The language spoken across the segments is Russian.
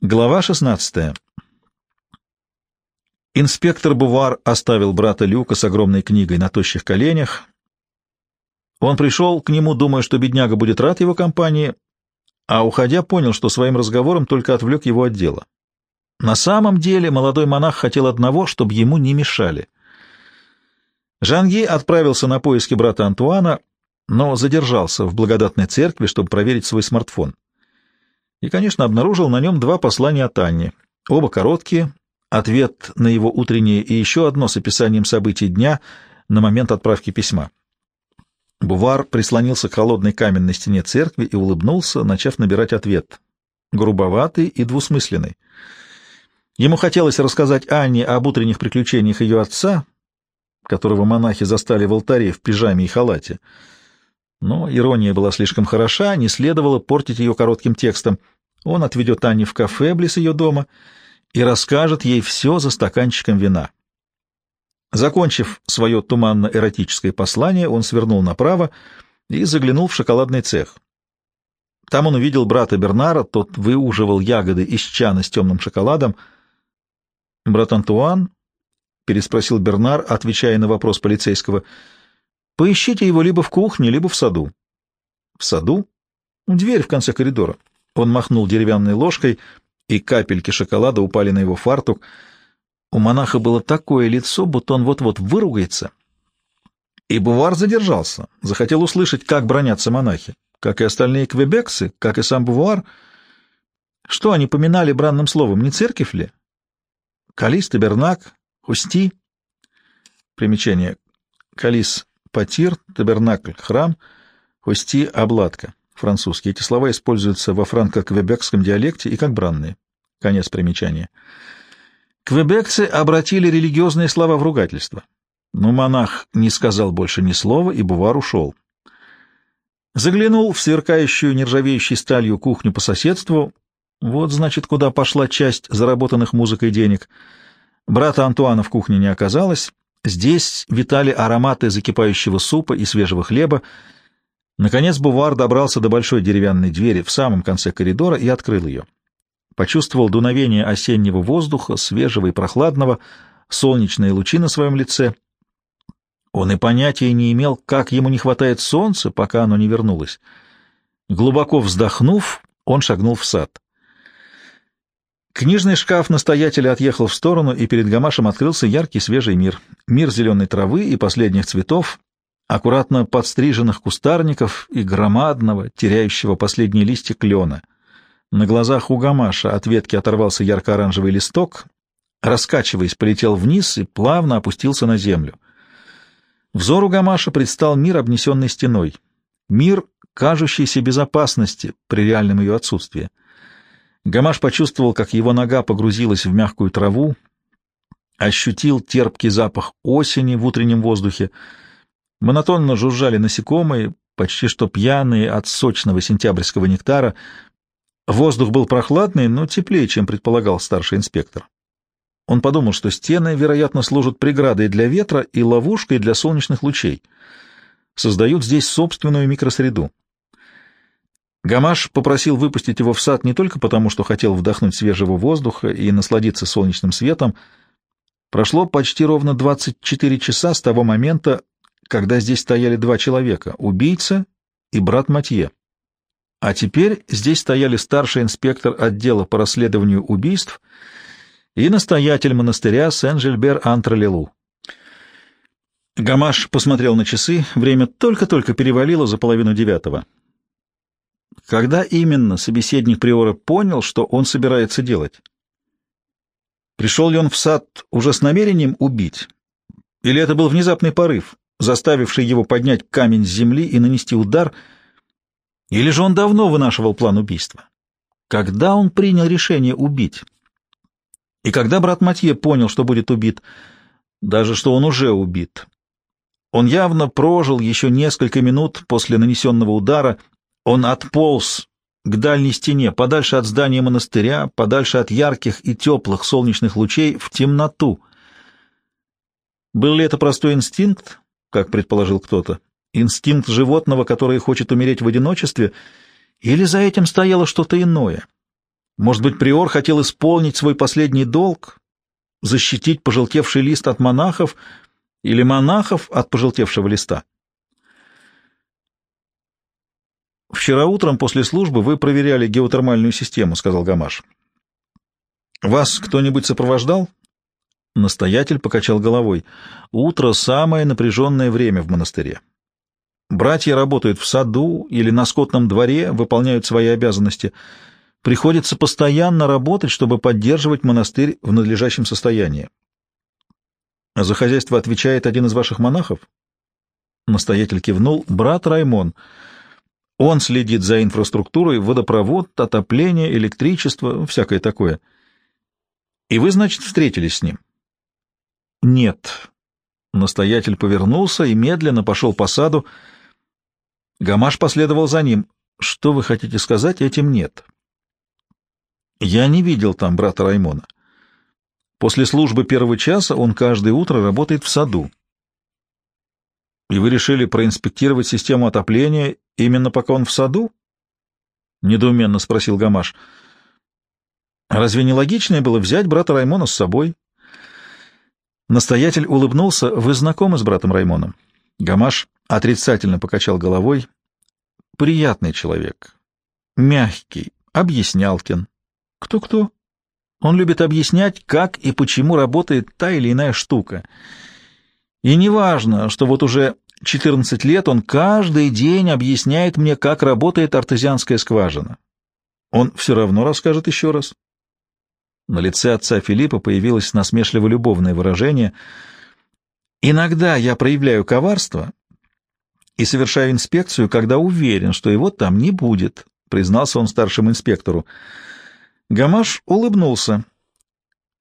Глава 16. Инспектор Бувар оставил брата Люка с огромной книгой на тощих коленях. Он пришел к нему, думая, что бедняга будет рад его компании, а, уходя, понял, что своим разговором только отвлек его от дела. На самом деле молодой монах хотел одного, чтобы ему не мешали. Жанги отправился на поиски брата Антуана, но задержался в благодатной церкви, чтобы проверить свой смартфон и, конечно, обнаружил на нем два послания от Анни. Оба короткие, ответ на его утреннее и еще одно с описанием событий дня на момент отправки письма. Бувар прислонился к холодной каменной стене церкви и улыбнулся, начав набирать ответ. Грубоватый и двусмысленный. Ему хотелось рассказать Анне об утренних приключениях ее отца, которого монахи застали в алтаре в пижаме и халате, — но ирония была слишком хороша, не следовало портить ее коротким текстом. Он отведет Анне в кафе близ ее дома и расскажет ей все за стаканчиком вина. Закончив свое туманно-эротическое послание, он свернул направо и заглянул в шоколадный цех. Там он увидел брата Бернара, тот выуживал ягоды из чана с темным шоколадом. «Брат Антуан?» — переспросил Бернар, отвечая на вопрос полицейского — Поищите его либо в кухне, либо в саду. В саду? Дверь в конце коридора. Он махнул деревянной ложкой, и капельки шоколада упали на его фартук. У монаха было такое лицо, будто он вот-вот выругается. И Бувар задержался, захотел услышать, как бронятся монахи, как и остальные квебексы, как и сам Бувар. Что они поминали бранным словом, не церковь ли? Калис, Табернак, Хусти. Примечание. Калис Потир, табернакль, храм, хости, обладка. Французские. Эти слова используются во франко-квебекском диалекте и как бранные. Конец примечания. Квебекцы обратили религиозные слова в ругательство. Но монах не сказал больше ни слова, и Бувар ушел. Заглянул в сверкающую нержавеющей сталью кухню по соседству. Вот, значит, куда пошла часть заработанных музыкой денег. Брата Антуана в кухне не оказалось, Здесь витали ароматы закипающего супа и свежего хлеба. Наконец Бувар добрался до большой деревянной двери в самом конце коридора и открыл ее. Почувствовал дуновение осеннего воздуха, свежего и прохладного, солнечные лучи на своем лице. Он и понятия не имел, как ему не хватает солнца, пока оно не вернулось. Глубоко вздохнув, он шагнул в сад. Книжный шкаф настоятеля отъехал в сторону, и перед Гамашем открылся яркий свежий мир. Мир зеленой травы и последних цветов, аккуратно подстриженных кустарников и громадного, теряющего последние листья клена. На глазах у Гамаша от ветки оторвался ярко-оранжевый листок, раскачиваясь, полетел вниз и плавно опустился на землю. Взору Гамаша предстал мир, обнесенный стеной. Мир, кажущийся безопасности при реальном ее отсутствии. Гамаш почувствовал, как его нога погрузилась в мягкую траву, ощутил терпкий запах осени в утреннем воздухе. Монотонно жужжали насекомые, почти что пьяные от сочного сентябрьского нектара. Воздух был прохладный, но теплее, чем предполагал старший инспектор. Он подумал, что стены, вероятно, служат преградой для ветра и ловушкой для солнечных лучей. Создают здесь собственную микросреду. Гамаш попросил выпустить его в сад не только потому, что хотел вдохнуть свежего воздуха и насладиться солнечным светом. Прошло почти ровно 24 часа с того момента, когда здесь стояли два человека — убийца и брат Матье. А теперь здесь стояли старший инспектор отдела по расследованию убийств и настоятель монастыря Сен-Жильбер-Антралелу. Гамаш посмотрел на часы, время только-только перевалило за половину девятого. Когда именно собеседник Приора понял, что он собирается делать? Пришел ли он в сад уже с намерением убить? Или это был внезапный порыв, заставивший его поднять камень с земли и нанести удар? Или же он давно вынашивал план убийства? Когда он принял решение убить? И когда брат Матье понял, что будет убит, даже что он уже убит, он явно прожил еще несколько минут после нанесенного удара он отполз к дальней стене, подальше от здания монастыря, подальше от ярких и теплых солнечных лучей, в темноту. Был ли это простой инстинкт, как предположил кто-то, инстинкт животного, которое хочет умереть в одиночестве, или за этим стояло что-то иное? Может быть, приор хотел исполнить свой последний долг, защитить пожелтевший лист от монахов или монахов от пожелтевшего листа? «Вчера утром после службы вы проверяли геотермальную систему», — сказал Гамаш. «Вас кто-нибудь сопровождал?» Настоятель покачал головой. «Утро — самое напряженное время в монастыре. Братья работают в саду или на скотном дворе, выполняют свои обязанности. Приходится постоянно работать, чтобы поддерживать монастырь в надлежащем состоянии. А за хозяйство отвечает один из ваших монахов? Настоятель кивнул. Брат Раймон. Он следит за инфраструктурой, водопровод, отопление, электричество, всякое такое. И вы, значит, встретились с ним? Нет. Настоятель повернулся и медленно пошел по саду, Гамаш последовал за ним. «Что вы хотите сказать этим нет?» «Я не видел там брата Раймона. После службы первого часа он каждое утро работает в саду. И вы решили проинспектировать систему отопления именно пока он в саду?» — недоуменно спросил Гамаш. «Разве не логичнее было взять брата Раймона с собой?» Настоятель улыбнулся. «Вы знакомы с братом Раймоном?» Гамаш отрицательно покачал головой. Приятный человек. Мягкий. Объяснялкин. Кто-кто? Он любит объяснять, как и почему работает та или иная штука. И неважно, что вот уже 14 лет он каждый день объясняет мне, как работает артезианская скважина. Он все равно расскажет еще раз. На лице отца Филиппа появилось насмешливо-любовное выражение. «Иногда я проявляю коварство, и совершаю инспекцию, когда уверен, что его там не будет», — признался он старшему инспектору. Гамаш улыбнулся.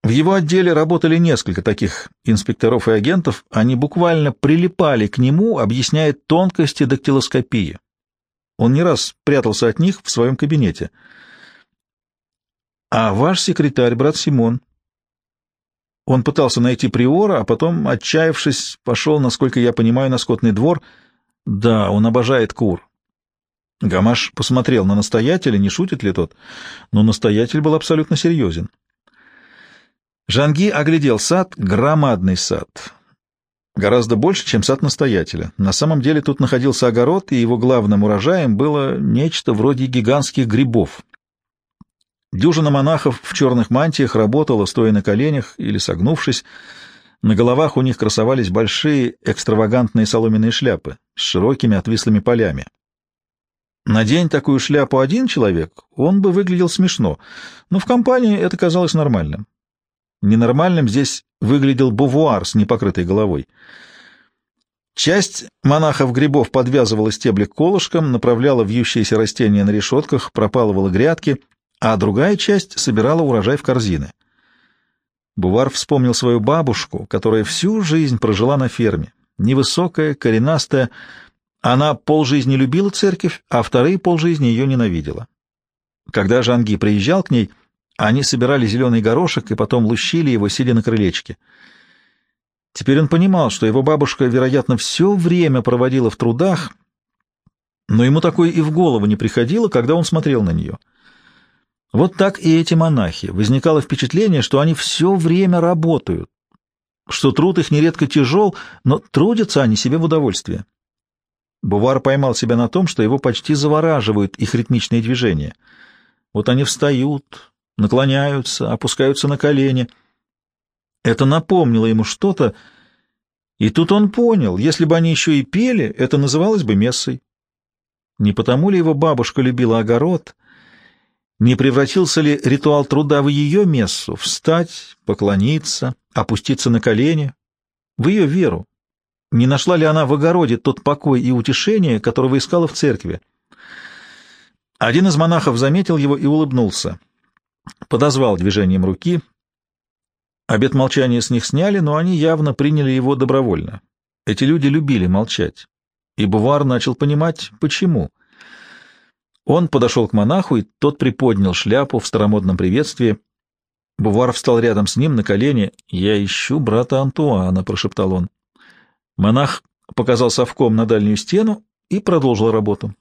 В его отделе работали несколько таких инспекторов и агентов, они буквально прилипали к нему, объясняя тонкости дактилоскопии. Он не раз прятался от них в своем кабинете. «А ваш секретарь, брат Симон?» Он пытался найти приора, а потом, отчаявшись, пошел, насколько я понимаю, на скотный двор — да, он обожает кур. Гамаш посмотрел на настоятеля, не шутит ли тот, но настоятель был абсолютно серьезен. Жанги оглядел сад, громадный сад. Гораздо больше, чем сад настоятеля. На самом деле тут находился огород, и его главным урожаем было нечто вроде гигантских грибов. Дюжина монахов в черных мантиях работала, стоя на коленях или согнувшись, на головах у них красовались большие экстравагантные соломенные шляпы с широкими отвислыми полями. Надень такую шляпу один человек, он бы выглядел смешно, но в компании это казалось нормальным. Ненормальным здесь выглядел бувуар с непокрытой головой. Часть монахов-грибов подвязывала стебли колышкам, направляла вьющиеся растения на решетках, пропалывала грядки, а другая часть собирала урожай в корзины. Бувар вспомнил свою бабушку, которая всю жизнь прожила на ферме. Невысокая, коренастая, она полжизни любила церковь, а вторые полжизни ее ненавидела. Когда Жанги приезжал к ней, они собирали зеленый горошек и потом лущили его, сидя на крылечке. Теперь он понимал, что его бабушка, вероятно, все время проводила в трудах, но ему такое и в голову не приходило, когда он смотрел на нее — вот так и эти монахи. Возникало впечатление, что они все время работают, что труд их нередко тяжел, но трудятся они себе в удовольствие. Бувар поймал себя на том, что его почти завораживают их ритмичные движения. Вот они встают, наклоняются, опускаются на колени. Это напомнило ему что-то, и тут он понял, если бы они еще и пели, это называлось бы мессой. Не потому ли его бабушка любила огород — не превратился ли ритуал труда в ее мессу, встать, поклониться, опуститься на колени, в ее веру? Не нашла ли она в огороде тот покой и утешение, которого искала в церкви? Один из монахов заметил его и улыбнулся. Подозвал движением руки. Обет молчания с них сняли, но они явно приняли его добровольно. Эти люди любили молчать. И Бувар начал понимать, почему. Он подошел к монаху, и тот приподнял шляпу в старомодном приветствии. Бувар встал рядом с ним на колени. «Я ищу брата Антуана», — прошептал он. Монах показал совком на дальнюю стену и продолжил работу.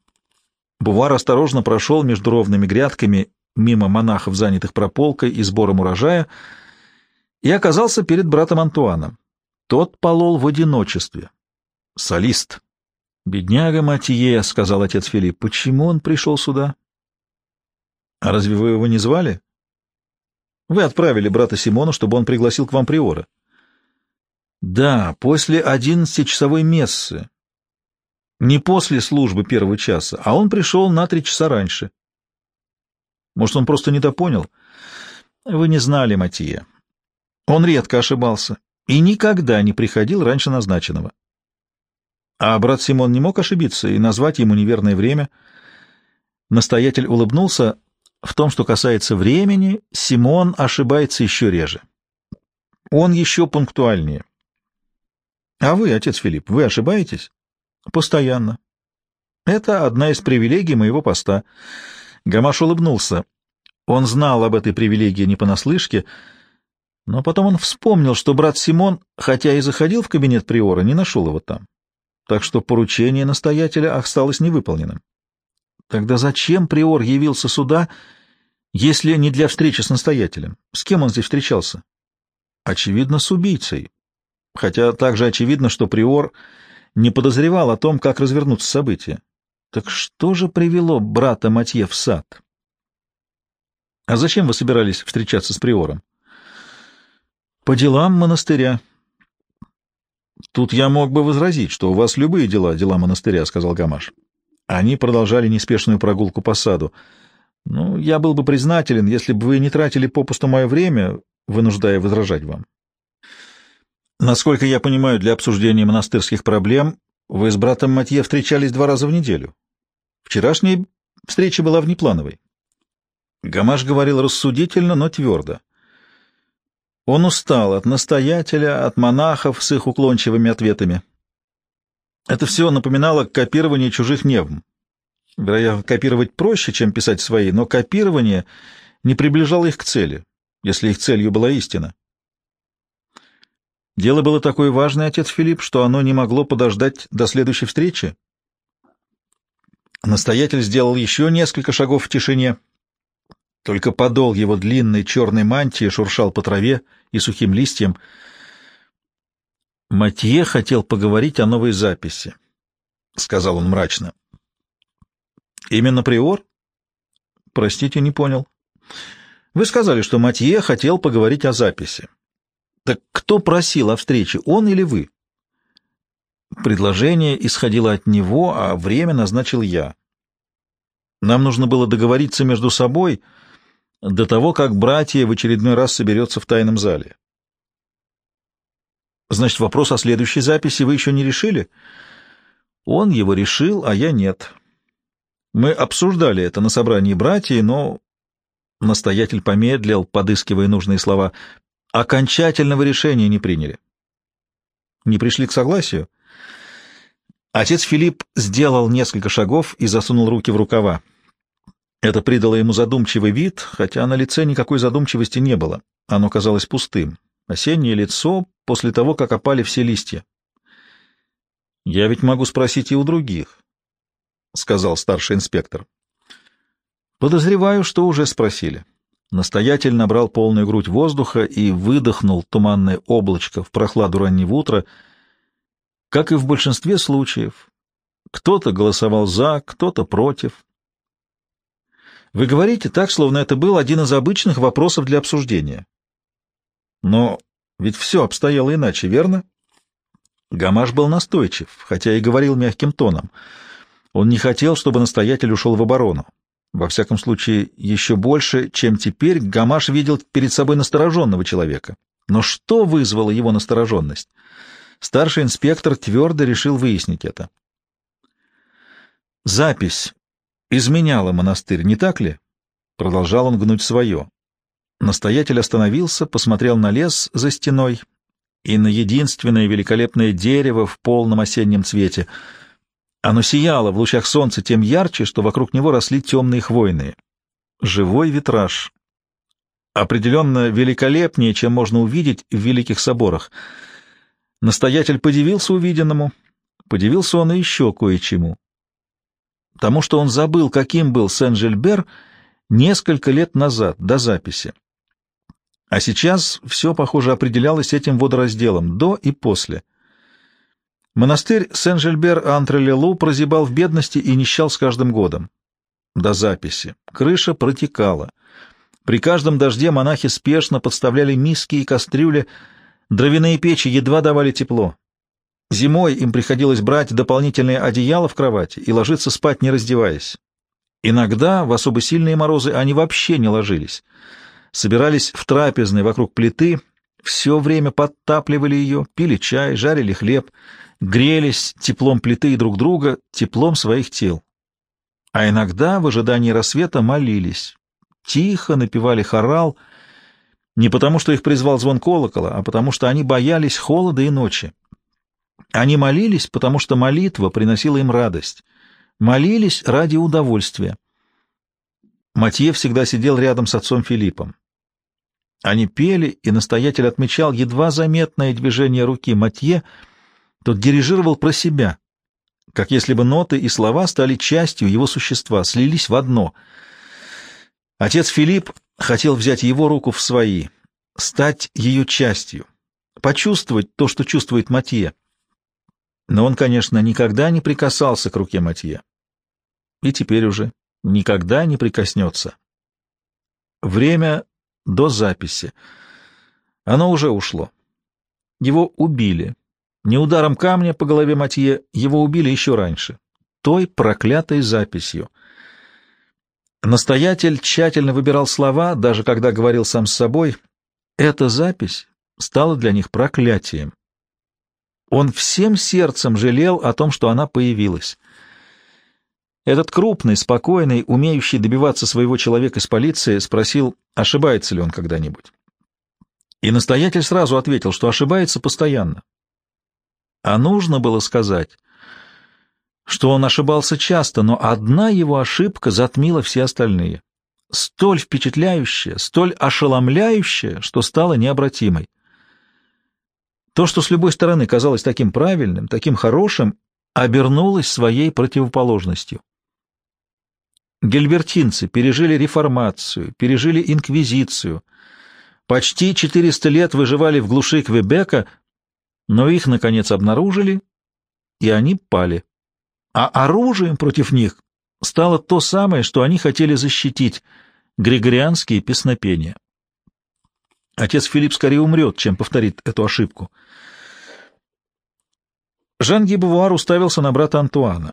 Бувар осторожно прошел между ровными грядками мимо монахов, занятых прополкой и сбором урожая, и оказался перед братом Антуаном. Тот полол в одиночестве. Солист. «Бедняга Матье», — сказал отец Филипп, — «почему он пришел сюда?» «А разве вы его не звали?» «Вы отправили брата Симона, чтобы он пригласил к вам приора». «Да, после одиннадцатичасовой мессы. Не после службы первого часа, а он пришел на три часа раньше». «Может, он просто не понял?» «Вы не знали Матье. Он редко ошибался и никогда не приходил раньше назначенного. А брат Симон не мог ошибиться и назвать ему неверное время. Настоятель улыбнулся. В том, что касается времени, Симон ошибается еще реже. Он еще пунктуальнее. А вы, отец Филипп, вы ошибаетесь? Постоянно. Это одна из привилегий моего поста. Гамаш улыбнулся. Он знал об этой привилегии не понаслышке, но потом он вспомнил, что брат Симон, хотя и заходил в кабинет приора, не нашел его там так что поручение настоятеля осталось невыполненным. Тогда зачем приор явился сюда, если не для встречи с настоятелем? С кем он здесь встречался? Очевидно, с убийцей. Хотя также очевидно, что приор не подозревал о том, как развернутся события. Так что же привело брата Матье в сад? А зачем вы собирались встречаться с приором? По делам монастыря, Тут я мог бы возразить, что у вас любые дела, дела монастыря, — сказал Гамаш. Они продолжали неспешную прогулку по саду. Ну, я был бы признателен, если бы вы не тратили попусту мое время, вынуждая возражать вам. Насколько я понимаю, для обсуждения монастырских проблем вы с братом Матье встречались два раза в неделю. Вчерашняя встреча была внеплановой. Гамаш говорил рассудительно, но твердо. Он устал от настоятеля, от монахов с их уклончивыми ответами. Это все напоминало копирование чужих невм. Вероятно, копировать проще, чем писать свои, но копирование не приближало их к цели, если их целью была истина. Дело было такое важное, отец Филипп, что оно не могло подождать до следующей встречи. Настоятель сделал еще несколько шагов в тишине. Только подол его длинной черной мантии шуршал по траве, и сухим листьям. Матье хотел поговорить о новой записи, — сказал он мрачно. — Именно приор? — Простите, не понял. — Вы сказали, что Матье хотел поговорить о записи. Так кто просил о встрече, он или вы? Предложение исходило от него, а время назначил я. Нам нужно было договориться между собой — до того, как братья в очередной раз соберется в тайном зале. Значит, вопрос о следующей записи вы еще не решили? Он его решил, а я нет. Мы обсуждали это на собрании братьев, но... Настоятель помедлил, подыскивая нужные слова. Окончательного решения не приняли. Не пришли к согласию? Отец Филипп сделал несколько шагов и засунул руки в рукава. Это придало ему задумчивый вид, хотя на лице никакой задумчивости не было. Оно казалось пустым. Осеннее лицо после того, как опали все листья. «Я ведь могу спросить и у других», — сказал старший инспектор. «Подозреваю, что уже спросили». Настоятель набрал полную грудь воздуха и выдохнул туманное облачко в прохладу раннего утра. Как и в большинстве случаев, кто-то голосовал за, кто-то против. Вы говорите так, словно это был один из обычных вопросов для обсуждения. Но ведь все обстояло иначе, верно? Гамаш был настойчив, хотя и говорил мягким тоном. Он не хотел, чтобы настоятель ушел в оборону. Во всяком случае, еще больше, чем теперь, Гамаш видел перед собой настороженного человека. Но что вызвало его настороженность? Старший инспектор твердо решил выяснить это. Запись изменяла монастырь, не так ли? Продолжал он гнуть свое. Настоятель остановился, посмотрел на лес за стеной и на единственное великолепное дерево в полном осеннем цвете. Оно сияло в лучах солнца тем ярче, что вокруг него росли темные хвойные. Живой витраж. Определенно великолепнее, чем можно увидеть в великих соборах. Настоятель подивился увиденному, подивился он и еще кое-чему тому, что он забыл, каким был Сен-Жильбер, Несколько лет назад, до записи. А сейчас все, похоже, определялось этим водоразделом, до и после. Монастырь Сен-Жильбер-Антре-Лелу прозябал в бедности и нищал с каждым годом. До записи. Крыша протекала. При каждом дожде монахи спешно подставляли миски и кастрюли, дровяные печи едва давали тепло. Зимой им приходилось брать дополнительные одеяла в кровати и ложиться спать, не раздеваясь. Иногда, в особо сильные морозы, они вообще не ложились. Собирались в трапезной вокруг плиты, все время подтапливали ее, пили чай, жарили хлеб, грелись теплом плиты и друг друга, теплом своих тел. А иногда в ожидании рассвета молились. Тихо напевали хорал, не потому что их призвал звон колокола, а потому что они боялись холода и ночи. Они молились, потому что молитва приносила им радость. Молились ради удовольствия. Матье всегда сидел рядом с отцом Филиппом. Они пели, и настоятель отмечал едва заметное движение руки Матье, тот дирижировал про себя, как если бы ноты и слова стали частью его существа, слились в одно. Отец Филипп хотел взять его руку в свои, стать ее частью, почувствовать то, что чувствует Матье. Но он, конечно, никогда не прикасался к руке Матье. И теперь уже никогда не прикоснется. Время до записи. Оно уже ушло. Его убили. Не ударом камня по голове Матье, его убили еще раньше. Той проклятой записью. Настоятель тщательно выбирал слова, даже когда говорил сам с собой. Эта запись стала для них проклятием. Он всем сердцем жалел о том, что она появилась. Этот крупный, спокойный, умеющий добиваться своего человека из полиции спросил, ошибается ли он когда-нибудь. И настоятель сразу ответил, что ошибается постоянно. А нужно было сказать, что он ошибался часто, но одна его ошибка затмила все остальные. Столь впечатляющая, столь ошеломляющая, что стала необратимой. То, что с любой стороны казалось таким правильным, таким хорошим, обернулось своей противоположностью. Гельбертинцы пережили реформацию, пережили инквизицию, почти 400 лет выживали в глуши Квебека, но их, наконец, обнаружили, и они пали. А оружием против них стало то самое, что они хотели защитить — григорианские песнопения. Отец Филипп скорее умрет, чем повторит эту ошибку. Жан Гибовуар уставился на брата Антуана.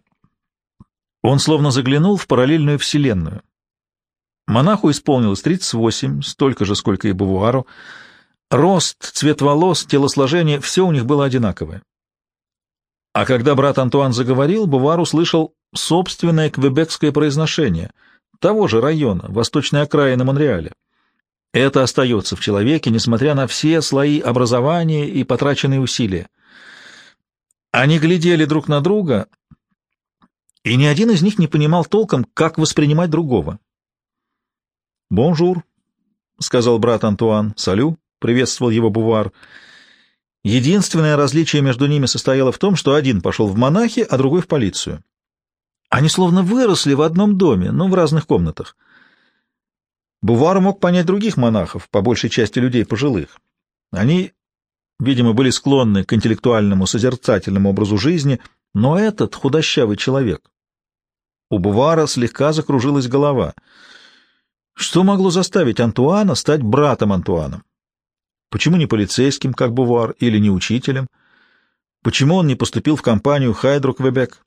Он словно заглянул в параллельную вселенную. Монаху исполнилось 38, столько же, сколько и Бавуару. Рост, цвет волос, телосложение — все у них было одинаковое. А когда брат Антуан заговорил, Бувар услышал собственное квебекское произношение того же района, восточной окраины Монреаля. Это остается в человеке, несмотря на все слои образования и потраченные усилия. Они глядели друг на друга, и ни один из них не понимал толком, как воспринимать другого. «Bonjour», — сказал брат Антуан. «Salut», — приветствовал его Бувар. Единственное различие между ними состояло в том, что один пошел в монахи, а другой в полицию. Они словно выросли в одном доме, но в разных комнатах. Бувар мог понять других монахов, по большей части людей пожилых. Они, видимо, были склонны к интеллектуальному созерцательному образу жизни, но этот худощавый человек, у Бувара слегка закружилась голова. Что могло заставить Антуана стать братом Антуаном? Почему не полицейским, как Бувар, или не учителем? Почему он не поступил в компанию Хайдру-Квебек?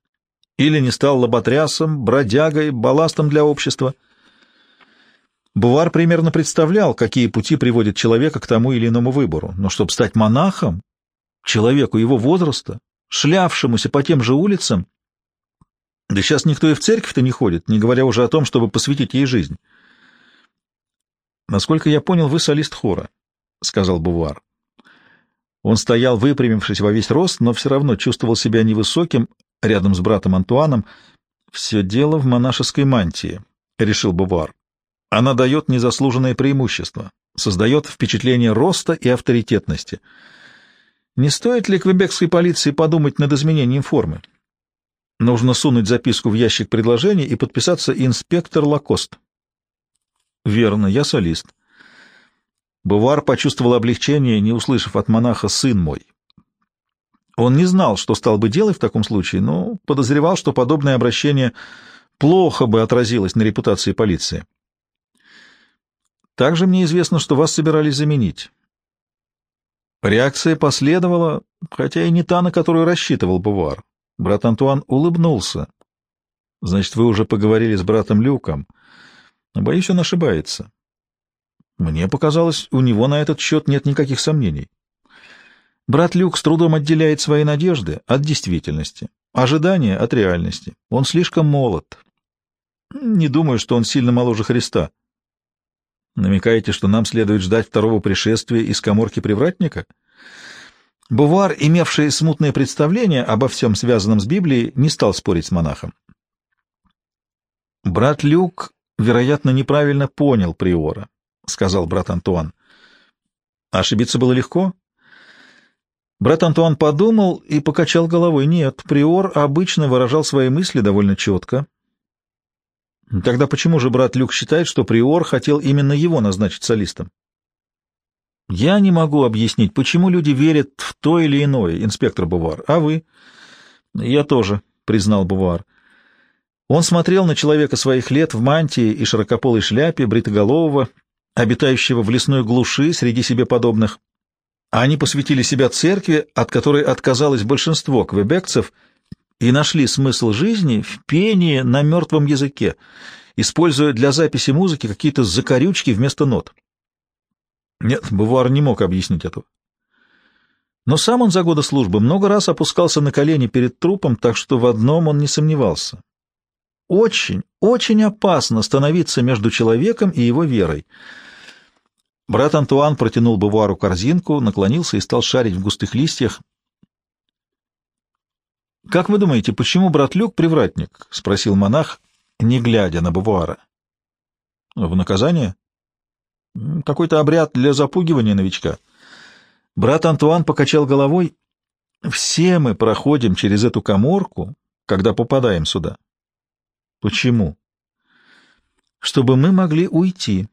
Или не стал лоботрясом, бродягой, балластом для общества? Бувар примерно представлял, какие пути приводят человека к тому или иному выбору, но чтобы стать монахом, человеку его возраста, шлявшемуся по тем же улицам, да сейчас никто и в церковь-то не ходит, не говоря уже о том, чтобы посвятить ей жизнь. «Насколько я понял, вы солист хора», — сказал Бувар. Он стоял, выпрямившись во весь рост, но все равно чувствовал себя невысоким, рядом с братом Антуаном. «Все дело в монашеской мантии», — решил Бувар. «Она дает незаслуженное преимущество, создает впечатление роста и авторитетности. Не стоит ли квебекской полиции подумать над изменением формы?» Нужно сунуть записку в ящик предложений и подписаться «Инспектор Лакост». Верно, я солист. Бувар почувствовал облегчение, не услышав от монаха «сын мой». Он не знал, что стал бы делать в таком случае, но подозревал, что подобное обращение плохо бы отразилось на репутации полиции. Также мне известно, что вас собирались заменить. Реакция последовала, хотя и не та, на которую рассчитывал Бувар. Брат Антуан улыбнулся. Значит, вы уже поговорили с братом Люком. Боюсь, он ошибается. Мне показалось, у него на этот счет нет никаких сомнений. Брат Люк с трудом отделяет свои надежды от действительности, ожидания от реальности. Он слишком молод. Не думаю, что он сильно моложе Христа. Намекаете, что нам следует ждать второго пришествия из коморки привратника? Бувар, имевший смутное представление обо всем связанном с Библией, не стал спорить с монахом. Брат Люк, вероятно, неправильно понял приора. — сказал брат Антуан. Ошибиться было легко. Брат Антуан подумал и покачал головой. Нет, приор обычно выражал свои мысли довольно четко. Тогда почему же брат Люк считает, что приор хотел именно его назначить солистом? Я не могу объяснить, почему люди верят в то или иное, инспектор Бувар. А вы? Я тоже, признал Бувар. Он смотрел на человека своих лет в мантии и широкополой шляпе, бритоголового, обитающего в лесной глуши среди себе подобных. Они посвятили себя церкви, от которой отказалось большинство квебекцев, и нашли смысл жизни в пении на мертвом языке, используя для записи музыки какие-то закорючки вместо нот. Нет, Бувар не мог объяснить этого. Но сам он за годы службы много раз опускался на колени перед трупом, так что в одном он не сомневался. Очень, очень опасно становиться между человеком и его верой — Брат Антуан протянул Бувару корзинку, наклонился и стал шарить в густых листьях. «Как вы думаете, почему брат Люк привратник?» — спросил монах, не глядя на Бувара. «В наказание?» «Какой-то обряд для запугивания новичка». Брат Антуан покачал головой. «Все мы проходим через эту коморку, когда попадаем сюда». «Почему?» «Чтобы мы могли уйти».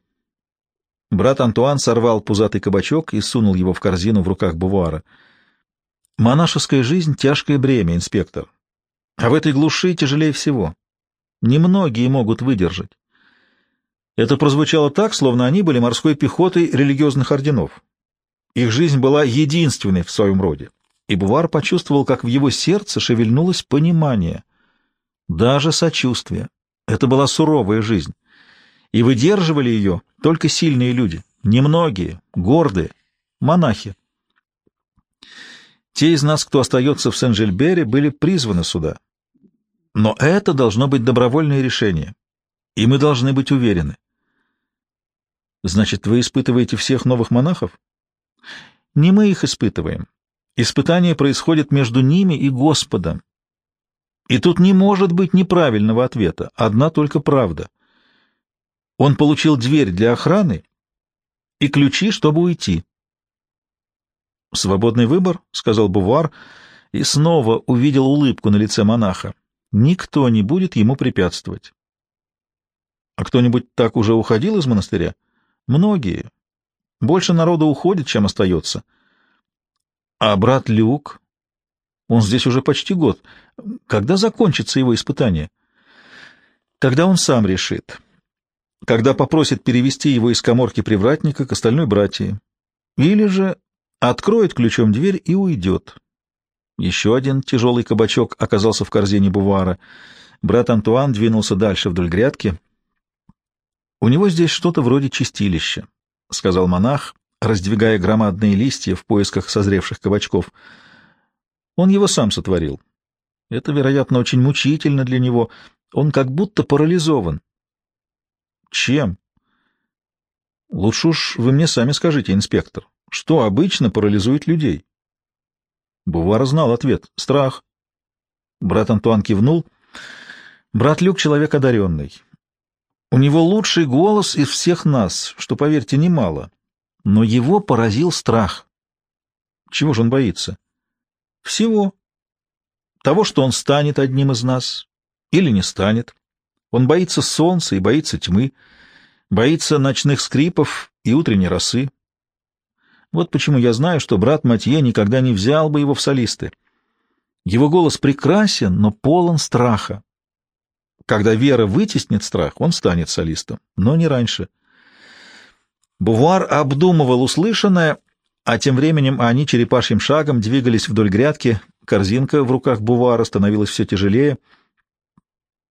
Брат Антуан сорвал пузатый кабачок и сунул его в корзину в руках Бувуара. «Монашеская жизнь — тяжкое бремя, инспектор. А в этой глуши тяжелее всего. Немногие могут выдержать. Это прозвучало так, словно они были морской пехотой религиозных орденов. Их жизнь была единственной в своем роде, и Бувар почувствовал, как в его сердце шевельнулось понимание, даже сочувствие. Это была суровая жизнь и выдерживали ее только сильные люди, немногие, гордые, монахи. Те из нас, кто остается в Сен-Жильбере, были призваны сюда. Но это должно быть добровольное решение, и мы должны быть уверены. Значит, вы испытываете всех новых монахов? Не мы их испытываем. Испытание происходит между ними и Господом. И тут не может быть неправильного ответа, одна только правда — он получил дверь для охраны и ключи, чтобы уйти. «Свободный выбор», — сказал Бувар, и снова увидел улыбку на лице монаха. «Никто не будет ему препятствовать». «А кто-нибудь так уже уходил из монастыря?» «Многие. Больше народа уходит, чем остается». «А брат Люк? Он здесь уже почти год. Когда закончится его испытание?» «Когда он сам решит» когда попросит перевести его из коморки привратника к остальной братье. Или же откроет ключом дверь и уйдет. Еще один тяжелый кабачок оказался в корзине бувара. Брат Антуан двинулся дальше вдоль грядки. «У него здесь что-то вроде чистилища», — сказал монах, раздвигая громадные листья в поисках созревших кабачков. «Он его сам сотворил. Это, вероятно, очень мучительно для него. Он как будто парализован. Чем? Лучше уж вы мне сами скажите, инспектор, что обычно парализует людей? Бувар знал ответ. Страх. Брат Антуан кивнул. Брат Люк — человек одаренный. У него лучший голос из всех нас, что, поверьте, немало. Но его поразил страх. Чего же он боится? Всего. Того, что он станет одним из нас или не станет. Он боится солнца и боится тьмы. Боится ночных скрипов и утренней росы. Вот почему я знаю, что брат Матье никогда не взял бы его в солисты. Его голос прекрасен, но полон страха. Когда вера вытеснит страх, он станет солистом, но не раньше. Бувар обдумывал услышанное, а тем временем они черепашьим шагом двигались вдоль грядки, корзинка в руках Бувара становилась все тяжелее.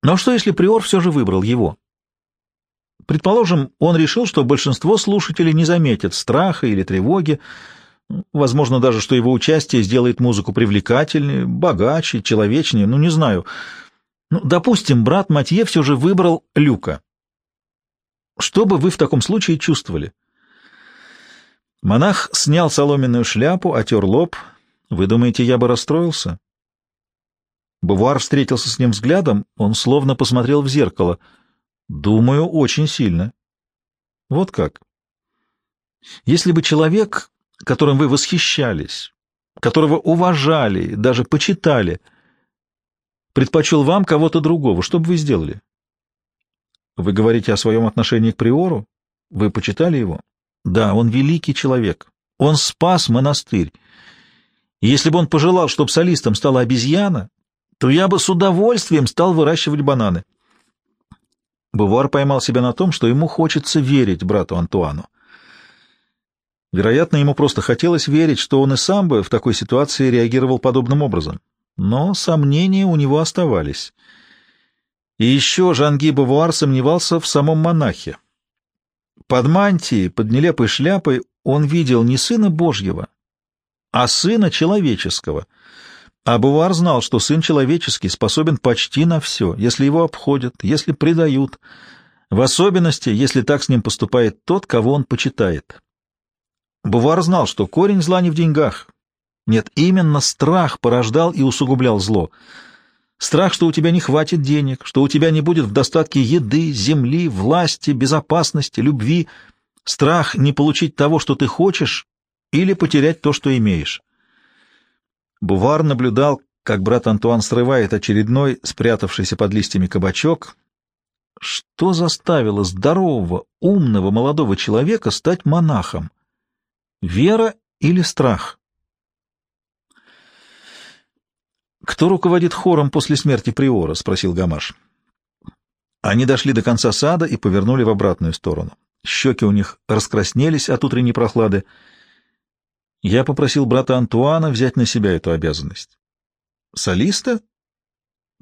Но что, если приор все же выбрал его? Предположим, он решил, что большинство слушателей не заметят страха или тревоги, возможно даже, что его участие сделает музыку привлекательнее, богаче, человечнее, ну, не знаю. Ну, допустим, брат Матье все же выбрал Люка. Что бы вы в таком случае чувствовали? Монах снял соломенную шляпу, отер лоб. Вы думаете, я бы расстроился? Бувар встретился с ним взглядом, он словно посмотрел в зеркало. Думаю, очень сильно. Вот как. Если бы человек, которым вы восхищались, которого уважали, даже почитали, предпочел вам кого-то другого, что бы вы сделали? Вы говорите о своем отношении к приору? Вы почитали его? Да, он великий человек. Он спас монастырь. Если бы он пожелал, чтобы солистом стала обезьяна, то я бы с удовольствием стал выращивать бананы. Бувар поймал себя на том, что ему хочется верить брату Антуану. Вероятно, ему просто хотелось верить, что он и сам бы в такой ситуации реагировал подобным образом. Но сомнения у него оставались. И еще Жанги Бавуар сомневался в самом монахе. Под мантией, под нелепой шляпой он видел не сына Божьего, а сына человеческого. А Бувар знал, что сын человеческий способен почти на все, если его обходят, если предают, в особенности, если так с ним поступает тот, кого он почитает. Бувар знал, что корень зла не в деньгах. Нет, именно страх порождал и усугублял зло — Страх, что у тебя не хватит денег, что у тебя не будет в достатке еды, земли, власти, безопасности, любви. Страх не получить того, что ты хочешь, или потерять то, что имеешь. Бувар наблюдал, как брат Антуан срывает очередной, спрятавшийся под листьями кабачок. Что заставило здорового, умного молодого человека стать монахом? Вера или страх? «Кто руководит хором после смерти Приора?» — спросил Гамаш. Они дошли до конца сада и повернули в обратную сторону. Щеки у них раскраснелись от утренней прохлады. Я попросил брата Антуана взять на себя эту обязанность. «Солиста?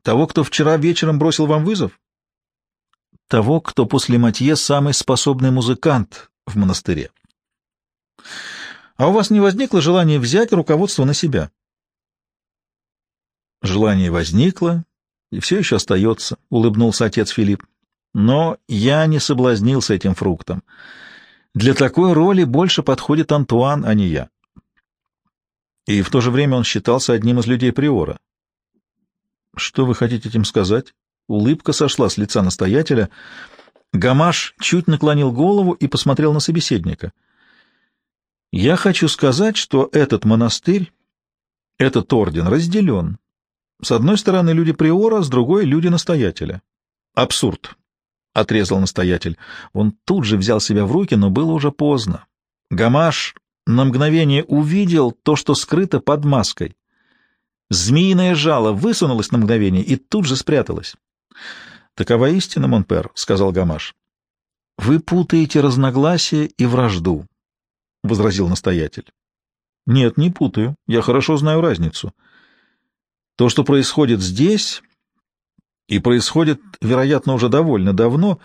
Того, кто вчера вечером бросил вам вызов?» «Того, кто после Матье самый способный музыкант в монастыре». «А у вас не возникло желания взять руководство на себя?» Желание возникло и все еще остается, — улыбнулся отец Филипп. Но я не соблазнился этим фруктом. Для такой роли больше подходит Антуан, а не я. И в то же время он считался одним из людей Приора. Что вы хотите этим сказать? Улыбка сошла с лица настоятеля. Гамаш чуть наклонил голову и посмотрел на собеседника. Я хочу сказать, что этот монастырь, этот орден разделен, с одной стороны люди приора, с другой — люди настоятеля. Абсурд, — отрезал настоятель. Он тут же взял себя в руки, но было уже поздно. Гамаш на мгновение увидел то, что скрыто под маской. Змеиное жало высунулось на мгновение и тут же спряталось. — Такова истина, Монпер, — сказал Гамаш. — Вы путаете разногласия и вражду, — возразил настоятель. — Нет, не путаю. Я хорошо знаю разницу. — то, что происходит здесь, и происходит, вероятно, уже довольно давно,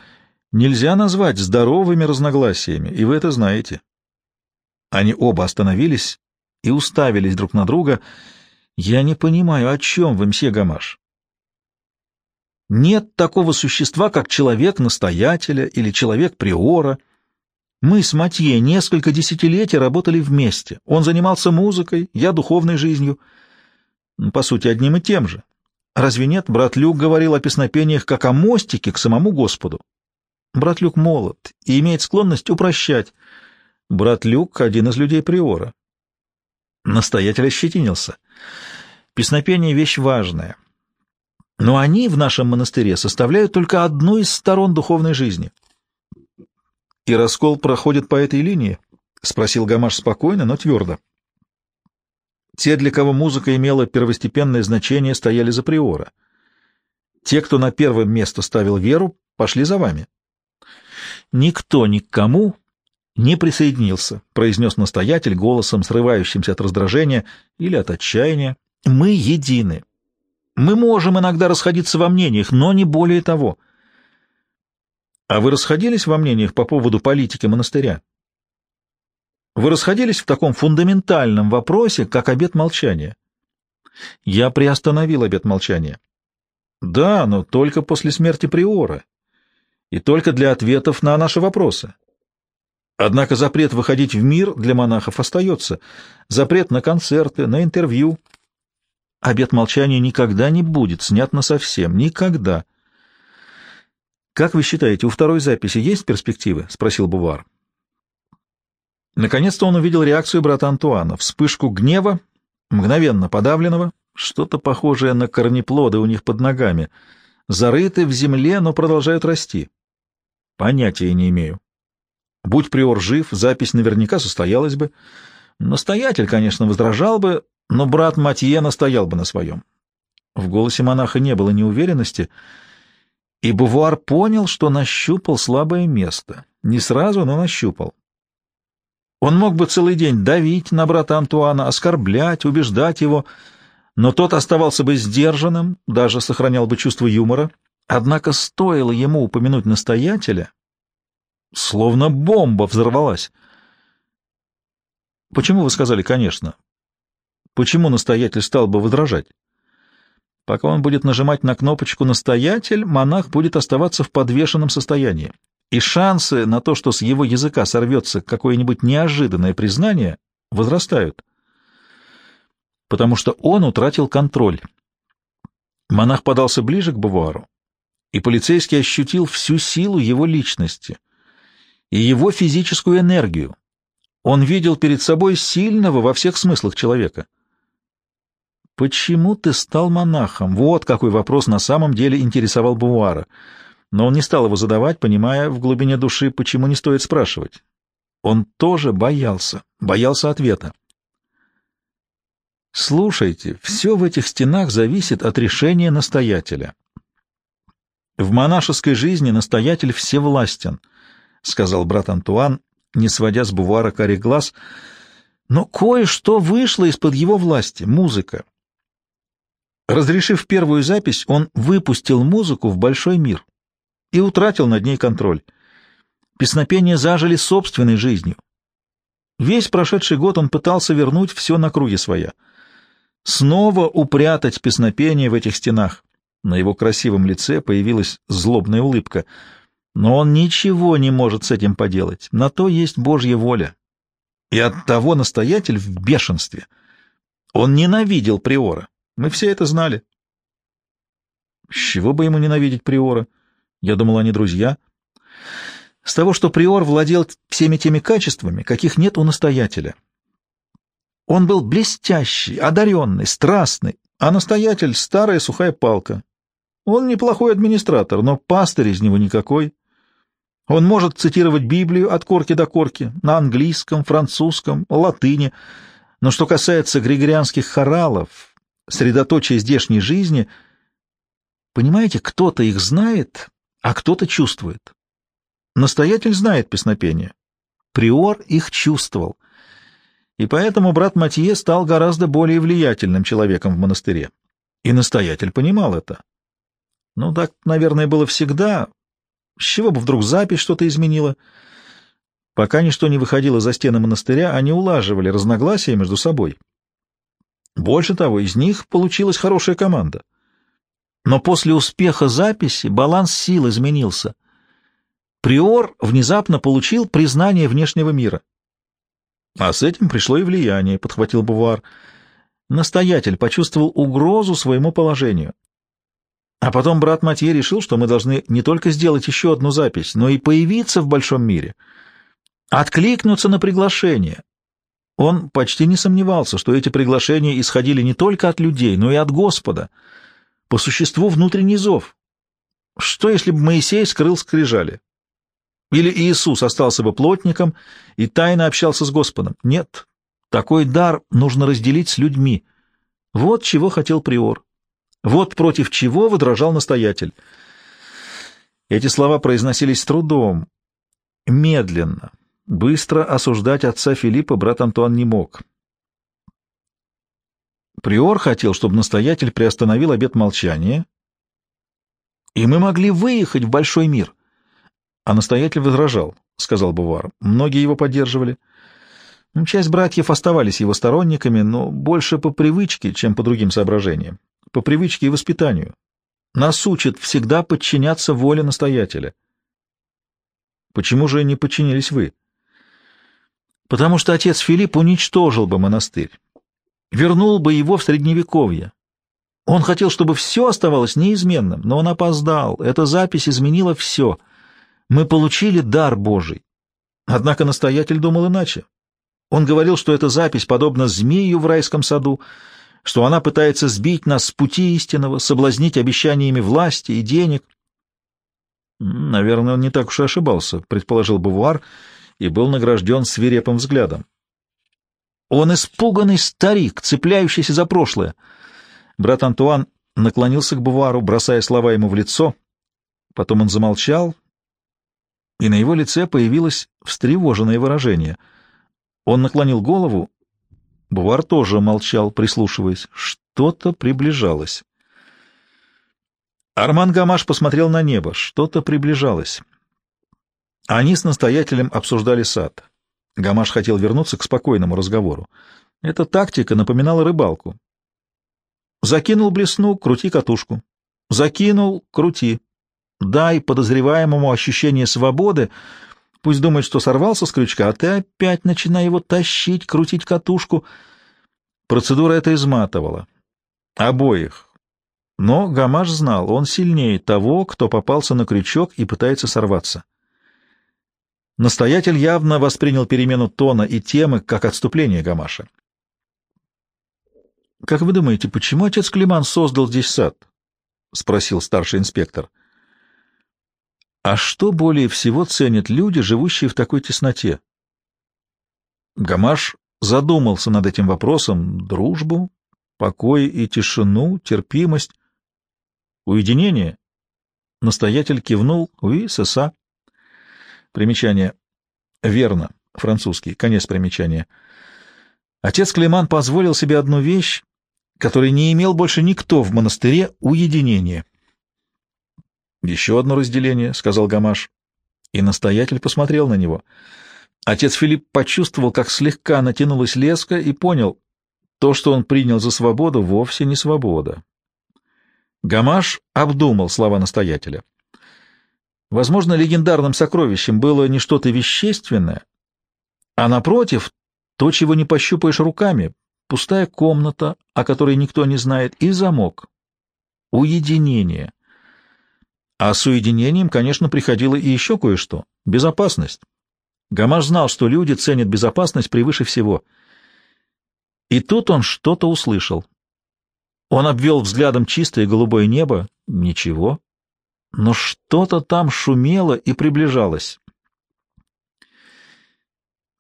нельзя назвать здоровыми разногласиями, и вы это знаете. Они оба остановились и уставились друг на друга. Я не понимаю, о чем вы, мсье Гамаш? Нет такого существа, как человек-настоятеля или человек-приора. Мы с Матье несколько десятилетий работали вместе. Он занимался музыкой, я духовной жизнью — по сути, одним и тем же. Разве нет, брат Люк говорил о песнопениях как о мостике к самому Господу? Брат Люк молод и имеет склонность упрощать. Брат Люк — один из людей Приора. Настоятель ощетинился. Песнопение — вещь важная. Но они в нашем монастыре составляют только одну из сторон духовной жизни. И раскол проходит по этой линии? — спросил Гамаш спокойно, но твердо. Те, для кого музыка имела первостепенное значение, стояли за приора. Те, кто на первое место ставил веру, пошли за вами. Никто ни к кому не присоединился, произнес настоятель голосом, срывающимся от раздражения или от отчаяния. Мы едины. Мы можем иногда расходиться во мнениях, но не более того. А вы расходились во мнениях по поводу политики монастыря? Вы расходились в таком фундаментальном вопросе, как обет молчания. Я приостановил обет молчания. Да, но только после смерти Приора. И только для ответов на наши вопросы. Однако запрет выходить в мир для монахов остается. Запрет на концерты, на интервью. Обет молчания никогда не будет снят насовсем. Никогда. «Как вы считаете, у второй записи есть перспективы?» — спросил Бувар. Наконец-то он увидел реакцию брата Антуана, вспышку гнева, мгновенно подавленного, что-то похожее на корнеплоды у них под ногами, зарыты в земле, но продолжают расти. Понятия не имею. Будь приор жив, запись наверняка состоялась бы. Настоятель, конечно, возражал бы, но брат Матье настоял бы на своем. В голосе монаха не было неуверенности, и Бувуар понял, что нащупал слабое место. Не сразу, но нащупал. Он мог бы целый день давить на брата Антуана, оскорблять, убеждать его, но тот оставался бы сдержанным, даже сохранял бы чувство юмора. Однако стоило ему упомянуть настоятеля, словно бомба взорвалась. Почему вы сказали «конечно»? Почему настоятель стал бы возражать? Пока он будет нажимать на кнопочку «настоятель», монах будет оставаться в подвешенном состоянии и шансы на то, что с его языка сорвется какое-нибудь неожиданное признание, возрастают, потому что он утратил контроль. Монах подался ближе к Бавуару, и полицейский ощутил всю силу его личности и его физическую энергию. Он видел перед собой сильного во всех смыслах человека. «Почему ты стал монахом?» Вот какой вопрос на самом деле интересовал Бувара — но он не стал его задавать, понимая в глубине души, почему не стоит спрашивать. Он тоже боялся, боялся ответа. Слушайте, все в этих стенах зависит от решения настоятеля. В монашеской жизни настоятель всевластен, — сказал брат Антуан, не сводя с бувара карих глаз, — но кое-что вышло из-под его власти — музыка. Разрешив первую запись, он выпустил музыку в большой мир и утратил над ней контроль. Песнопения зажили собственной жизнью. Весь прошедший год он пытался вернуть все на круги своя. Снова упрятать песнопение в этих стенах. На его красивом лице появилась злобная улыбка. Но он ничего не может с этим поделать. На то есть Божья воля. И оттого настоятель в бешенстве. Он ненавидел Приора. Мы все это знали. С чего бы ему ненавидеть Приора? Я думал, они друзья. С того, что приор владел всеми теми качествами, каких нет у настоятеля. Он был блестящий, одаренный, страстный, а настоятель — старая сухая палка. Он неплохой администратор, но пастырь из него никакой. Он может цитировать Библию от корки до корки на английском, французском, латыни, но что касается григорианских хоралов, средоточия здешней жизни, понимаете, кто-то их знает, а кто-то чувствует. Настоятель знает песнопение. Приор их чувствовал. И поэтому брат Матье стал гораздо более влиятельным человеком в монастыре. И настоятель понимал это. Ну, так, наверное, было всегда. С чего бы вдруг запись что-то изменила? Пока ничто не выходило за стены монастыря, они улаживали разногласия между собой. Больше того, из них получилась хорошая команда — но после успеха записи баланс сил изменился. Приор внезапно получил признание внешнего мира. А с этим пришло и влияние, — подхватил Бувар. Настоятель почувствовал угрозу своему положению. А потом брат Матье решил, что мы должны не только сделать еще одну запись, но и появиться в большом мире, откликнуться на приглашение. Он почти не сомневался, что эти приглашения исходили не только от людей, но и от Господа — по существу внутренний зов. Что, если бы Моисей скрыл скрижали? Или Иисус остался бы плотником и тайно общался с Господом? Нет. Такой дар нужно разделить с людьми. Вот чего хотел приор. Вот против чего выдрожал настоятель. Эти слова произносились с трудом, медленно. Быстро осуждать отца Филиппа брат Антуан не мог. Приор хотел, чтобы настоятель приостановил обет молчания, и мы могли выехать в большой мир. А настоятель возражал, — сказал Бувар. Многие его поддерживали. Часть братьев оставались его сторонниками, но больше по привычке, чем по другим соображениям. По привычке и воспитанию. Нас учат всегда подчиняться воле настоятеля. Почему же не подчинились вы? Потому что отец Филипп уничтожил бы монастырь. Вернул бы его в Средневековье. Он хотел, чтобы все оставалось неизменным, но он опоздал. Эта запись изменила все. Мы получили дар Божий. Однако настоятель думал иначе. Он говорил, что эта запись подобна змею в райском саду, что она пытается сбить нас с пути истинного, соблазнить обещаниями власти и денег. Наверное, он не так уж и ошибался, предположил Бувуар, и был награжден свирепым взглядом. Он испуганный старик, цепляющийся за прошлое. Брат Антуан наклонился к Бувару, бросая слова ему в лицо. Потом он замолчал, и на его лице появилось встревоженное выражение. Он наклонил голову. Бувар тоже молчал, прислушиваясь. Что-то приближалось. Арман Гамаш посмотрел на небо. Что-то приближалось. Они с настоятелем обсуждали сад. Гамаш хотел вернуться к спокойному разговору. Эта тактика напоминала рыбалку. Закинул блесну, крути катушку. Закинул, крути. Дай подозреваемому ощущение свободы, пусть думает, что сорвался с крючка, а ты опять начинай его тащить, крутить катушку. Процедура эта изматывала. Обоих. Но Гамаш знал, он сильнее того, кто попался на крючок и пытается сорваться. Настоятель явно воспринял перемену тона и темы как отступление Гамаша. «Как вы думаете, почему отец Климан создал здесь сад?» — спросил старший инспектор. «А что более всего ценят люди, живущие в такой тесноте?» Гамаш задумался над этим вопросом. Дружбу, покой и тишину, терпимость, уединение. Настоятель кивнул. «Уи, соса». Примечание. Верно. Французский. Конец примечания. Отец Климан позволил себе одну вещь, которой не имел больше никто в монастыре — уединение. «Еще одно разделение», — сказал Гамаш. И настоятель посмотрел на него. Отец Филипп почувствовал, как слегка натянулась леска, и понял, то, что он принял за свободу, вовсе не свобода. Гамаш обдумал слова настоятеля. Возможно, легендарным сокровищем было не что-то вещественное, а, напротив, то, чего не пощупаешь руками, пустая комната, о которой никто не знает, и замок. Уединение. А с уединением, конечно, приходило и еще кое-что — безопасность. Гамаш знал, что люди ценят безопасность превыше всего. И тут он что-то услышал. Он обвел взглядом чистое голубое небо. Ничего. Но что-то там шумело и приближалось.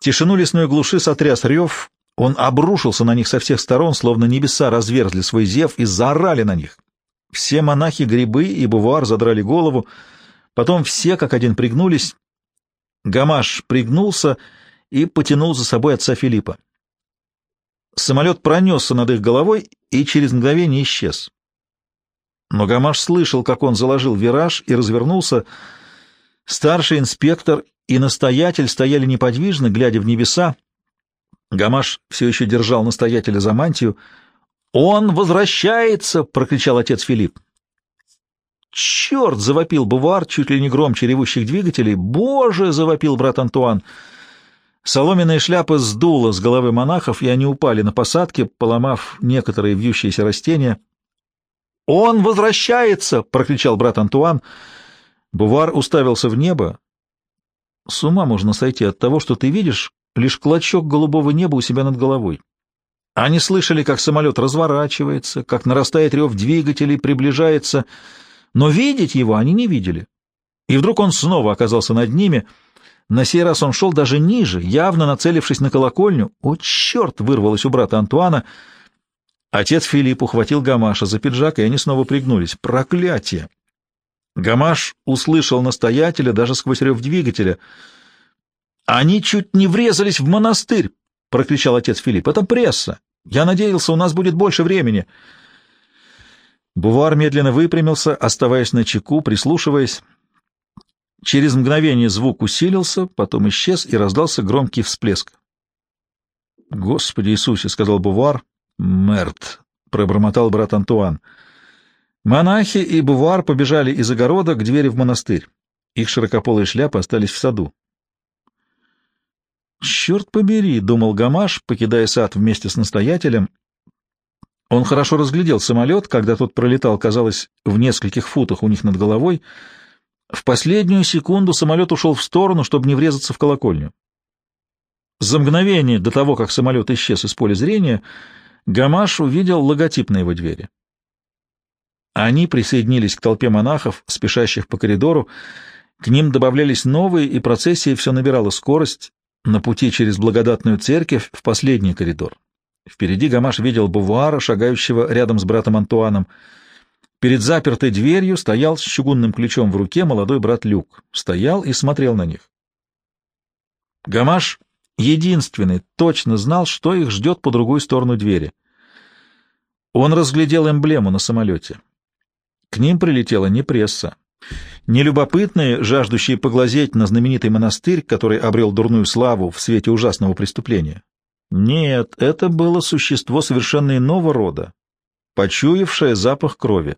Тишину лесной глуши сотряс рев, он обрушился на них со всех сторон, словно небеса разверзли свой зев и заорали на них. Все монахи-грибы и бувар задрали голову, потом все как один пригнулись. Гамаш пригнулся и потянул за собой отца Филиппа. Самолет пронесся над их головой и через мгновение исчез. Но Гамаш слышал, как он заложил вираж и развернулся. Старший инспектор и настоятель стояли неподвижно, глядя в небеса, Гамаш все еще держал настоятеля за мантию. «Он возвращается!» — прокричал отец Филипп. «Черт!» — завопил Бувар, чуть ли не громче ревущих двигателей. «Боже!» — завопил брат Антуан. Соломенная шляпа сдула с головы монахов, и они упали на посадке, поломав некоторые вьющиеся растения. «Он возвращается!» — прокричал брат Антуан. Бувар уставился в небо. «С ума можно сойти от того, что ты видишь лишь клочок голубого неба у себя над головой. Они слышали, как самолет разворачивается, как нарастает рев двигателей, приближается, но видеть его они не видели. И вдруг он снова оказался над ними. На сей раз он шел даже ниже, явно нацелившись на колокольню. «О, черт!» — вырвалось у брата Антуана. Отец Филипп ухватил Гамаша за пиджак, и они снова пригнулись. «Проклятие!» Гамаш услышал настоятеля даже сквозь рев двигателя. «Они чуть не врезались в монастырь!» — прокричал отец Филипп. «Это пресса! Я надеялся, у нас будет больше времени!» Бувар медленно выпрямился, оставаясь на чеку, прислушиваясь. Через мгновение звук усилился, потом исчез, и раздался громкий всплеск. «Господи Иисусе!» — сказал Бувар. «Мерт!» — пробормотал брат Антуан. Монахи и Бувар побежали из огорода к двери в монастырь. Их широкополые шляпы остались в саду. «Черт побери!» — думал Гамаш, покидая сад вместе с настоятелем. Он хорошо разглядел самолет, когда тот пролетал, казалось, в нескольких футах у них над головой. В последнюю секунду самолет ушел в сторону, чтобы не врезаться в колокольню. За мгновение до того, как самолет исчез из поля зрения, Гамаш увидел логотип на его двери. Они присоединились к толпе монахов, спешащих по коридору. К ним добавлялись новые, и процессия все набирала скорость на пути через благодатную церковь в последний коридор. Впереди Гамаш видел Бувуара, шагающего рядом с братом Антуаном. Перед запертой дверью стоял с чугунным ключом в руке молодой брат Люк. Стоял и смотрел на них. Гамаш единственный точно знал, что их ждет по другой сторону двери. Он разглядел эмблему на самолете. К ним прилетела не пресса. Не любопытные, жаждущие поглазеть на знаменитый монастырь, который обрел дурную славу в свете ужасного преступления. Нет, это было существо совершенно иного рода, почуявшее запах крови.